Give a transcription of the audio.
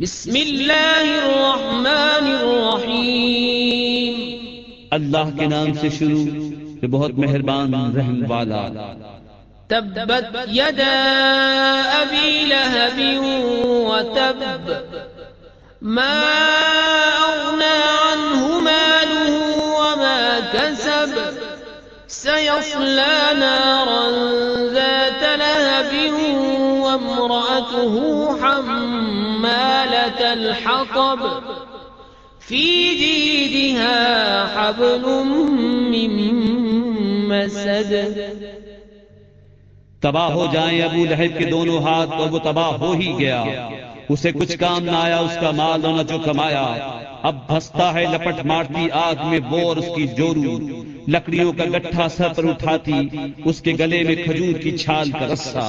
بسم اللہ الرحمن الرحیم۔ اللہ کے نام سے شروع جو بہت مہربان رحم والا۔ تبت یدا ابی لہب وتب ما اغنى عنه ماله وما كسب سيصلى نارا وامرأته حمالة الحطب في جيدها حبل من مسد. تباہ ہو جائیں ابو لہب کے دونوں ہاتھ تو وہ تباہ ہو ہی گیا۔ اسے کچھ کام نہ آیا اس کا مال نہ جو کمایا۔ اب بھستا ہے لپٹ مارتی آگ میں وہ اور اس کی جورو لکڑیوں کا گٹھا سر پر اٹھاتی اس کے گلے میں کھجور کی چھال کا رسا